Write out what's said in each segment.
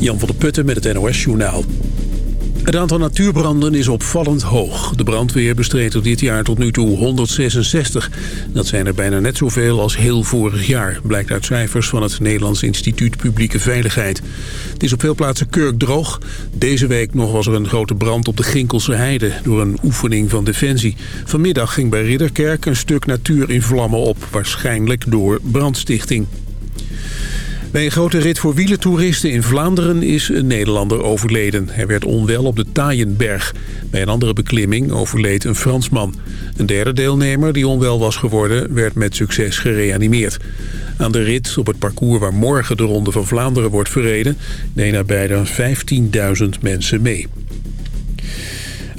Jan van der Putten met het NOS-journaal. Het aantal natuurbranden is opvallend hoog. De brandweer bestreed er dit jaar tot nu toe 166. Dat zijn er bijna net zoveel als heel vorig jaar... blijkt uit cijfers van het Nederlands Instituut Publieke Veiligheid. Het is op veel plaatsen kurkdroog. Deze week nog was er een grote brand op de Ginkelse Heide... door een oefening van Defensie. Vanmiddag ging bij Ridderkerk een stuk natuur in vlammen op... waarschijnlijk door brandstichting. Bij een grote rit voor wielentoeristen in Vlaanderen is een Nederlander overleden. Hij werd onwel op de Taaienberg. Bij een andere beklimming overleed een Fransman. Een derde deelnemer, die onwel was geworden, werd met succes gereanimeerd. Aan de rit op het parcours waar morgen de Ronde van Vlaanderen wordt verreden... nemen er bijna 15.000 mensen mee.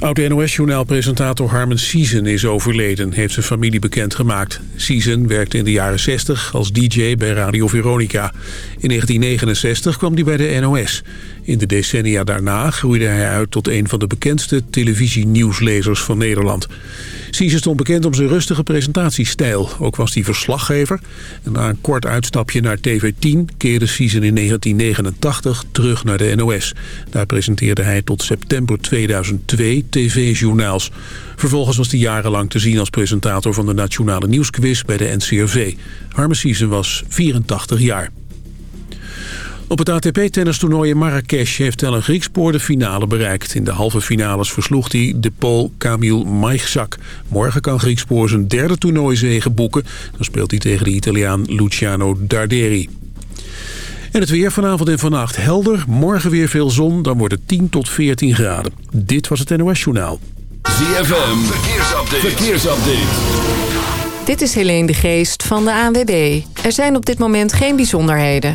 Oud-NOS-journaalpresentator Harmen Season is overleden, heeft zijn familie bekendgemaakt. Season werkte in de jaren 60 als DJ bij Radio Veronica. In 1969 kwam hij bij de NOS. In de decennia daarna groeide hij uit tot een van de bekendste televisienieuwslezers van Nederland. Siesen stond bekend om zijn rustige presentatiestijl. Ook was hij verslaggever. En na een kort uitstapje naar TV10 keerde Siesen in 1989 terug naar de NOS. Daar presenteerde hij tot september 2002 tv-journaals. Vervolgens was hij jarenlang te zien als presentator van de Nationale Nieuwsquiz bij de NCRV. Harme Siesen was 84 jaar. Op het ATP-tennistoernooi in Marrakesh heeft Ellen Griekspoor de finale bereikt. In de halve finales versloeg hij de Pool Camille Maigzak. Morgen kan Griekspoor zijn derde toernooizegen boeken. Dan speelt hij tegen de Italiaan Luciano Darderi. En het weer vanavond en vannacht helder. Morgen weer veel zon, dan wordt het 10 tot 14 graden. Dit was het NOS Journaal. ZFM, verkeersupdate. verkeersupdate. Dit is Helene de Geest van de ANWB. Er zijn op dit moment geen bijzonderheden.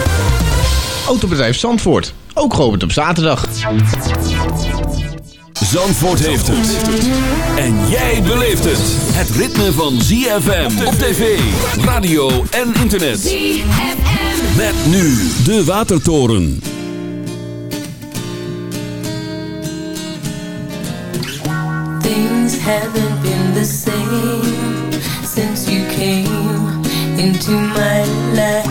Autobedrijf Zandvoort. Ook geopend op zaterdag. Zandvoort heeft het. En jij beleeft het. Het ritme van ZFM op tv, radio en internet. ZFM. Met nu de Watertoren. Things haven't been the same since you came into my life.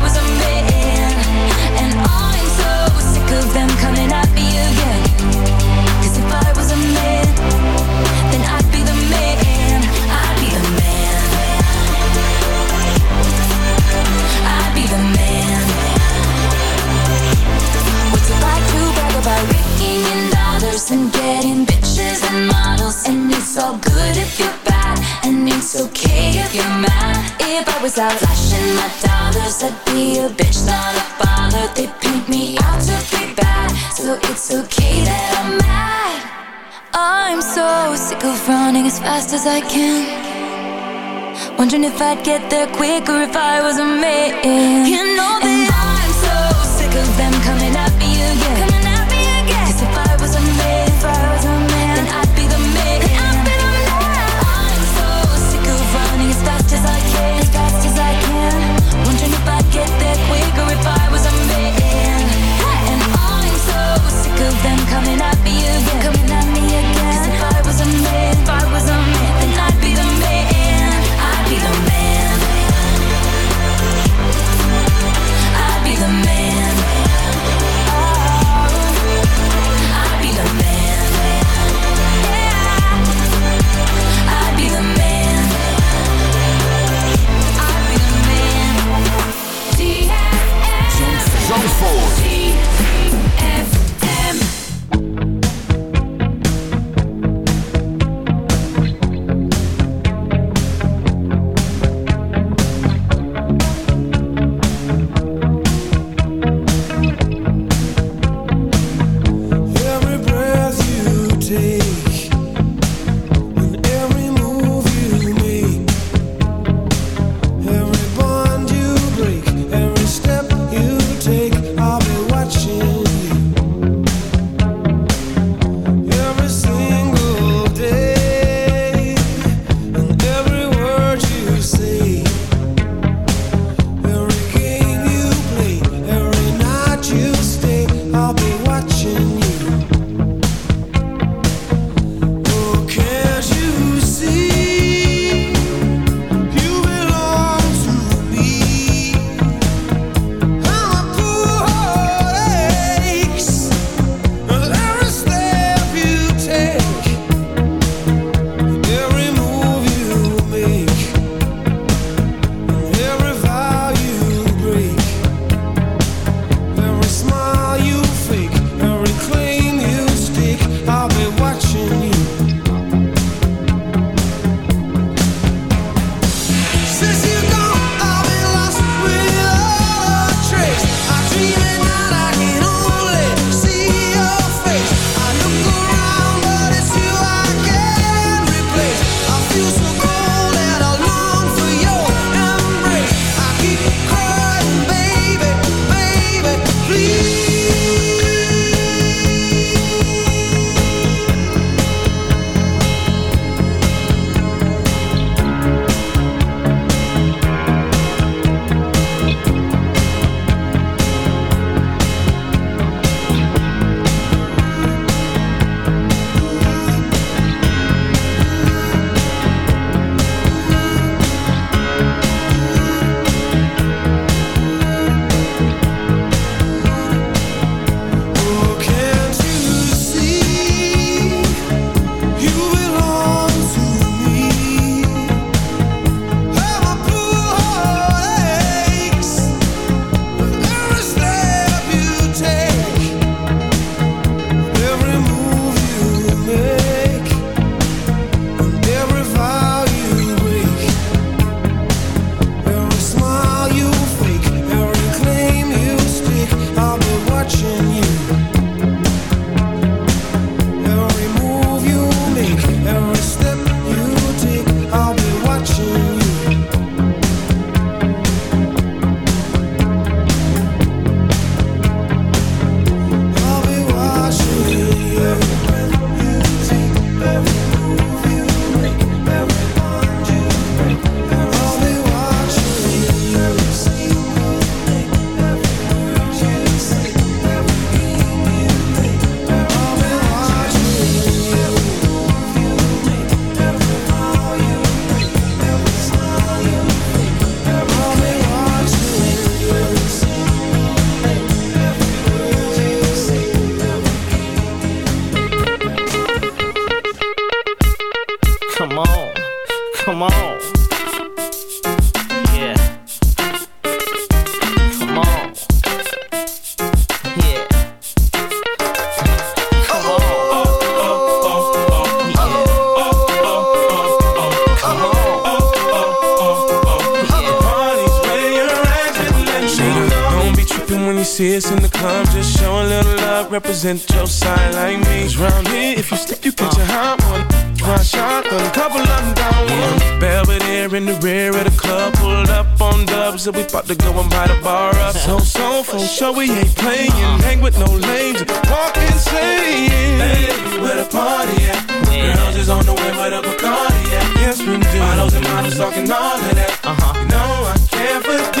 of them coming at me if I was a man, then I'd be the man. I'd be the man. I'd be the man. you like to brag about dollars and getting bitches and models? And it's all good if you're bad, and it's okay if you're mad. If I was out flashing my dollars, I'd be a bitch, not a father. They'd okay that I'm mad I'm so sick of running as fast as I can Wondering if I'd get there quicker if I was a man You know that and I'm so sick of them coming after you, coming out. isn't your side like me. Cause round here, if you slip, you catch a hot one. Try shot, but a couple of them down one. Belvedere in the rear of the club. Pulled up on dubs, and we about to go and buy the bar up. So, so, for sure, we ain't playing. Hang with no lames, walk insane. Hey, where the party at? Girls is on the way, where the Bacardi at? Yes, we do. Bottles and models talking all of that. Uh-huh. You know I can't forget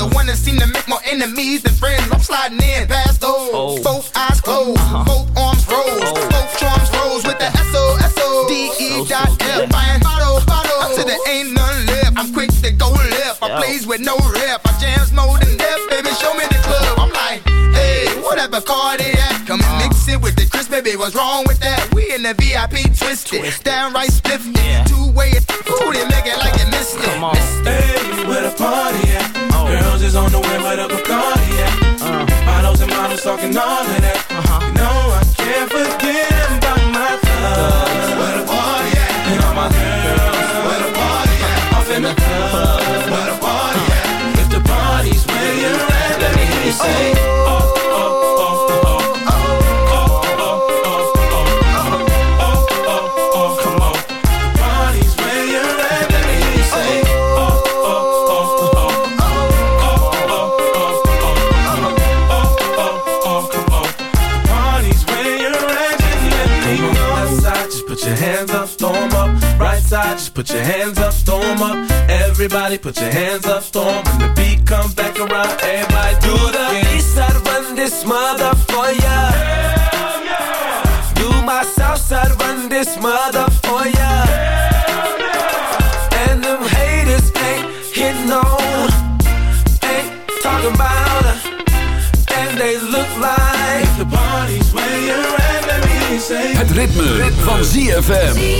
seem to make more enemies than friends. I'm sliding in past those. Oh. Both eyes closed, uh-huh. both arms rose, oh. both charms rose with the S O S O D E dot F. Buying there ain't none left. I'm quick to go left. I plays with no rep. I jams more than death, baby. Show me the club. I'm like, hey, whatever card they at, come and uh-huh. mix it with the Chris, baby. What's wrong with that? We in the VIP twisted, downright spiffy, two way. Ooh, they make it like they missed it. Come on. Hey, where the party at? Oh. Girls is on the way, Bacardi at? Uh. and models talking all of that. Uh -huh put your hands up, storm up. Everybody put your hands up, storm. When the beat comes back around, everybody do the east side run this mother for ya. Do my south side run this mother for ya. And them haters ain't hit no, ain't talking about her. And they look like the party's where you're at, let me say. Het ritme, ritme. van ZFM.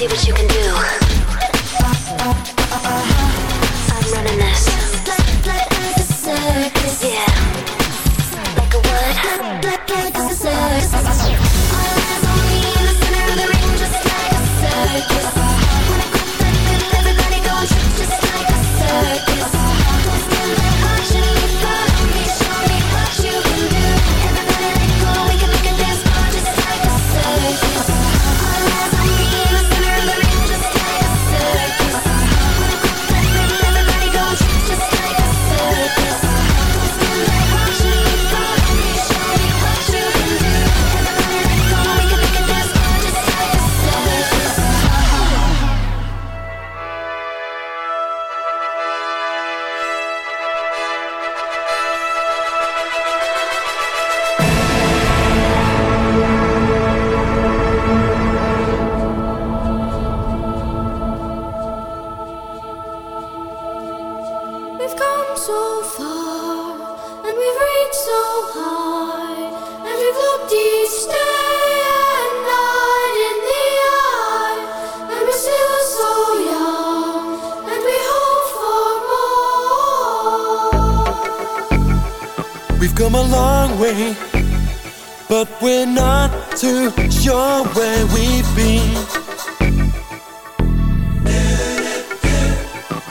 see what you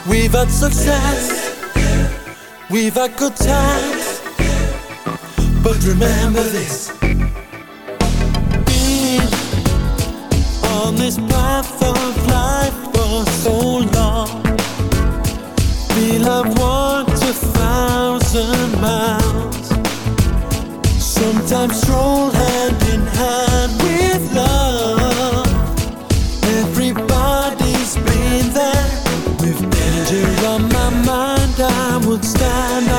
We've had success, we've had good times, but remember this. Being on this path of life for so long, we have walked a thousand miles. Sometimes stroll hand in hand with love. would stand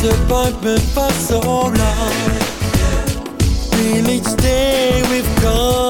disappointment for so long. Till each day we've gone.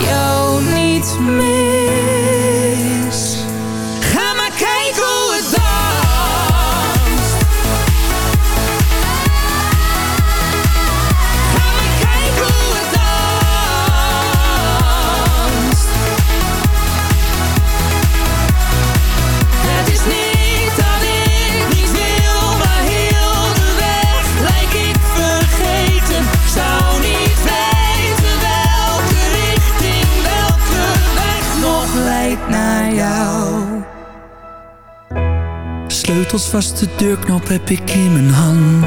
jou niet meer. als vaste deurknop heb ik in mijn hand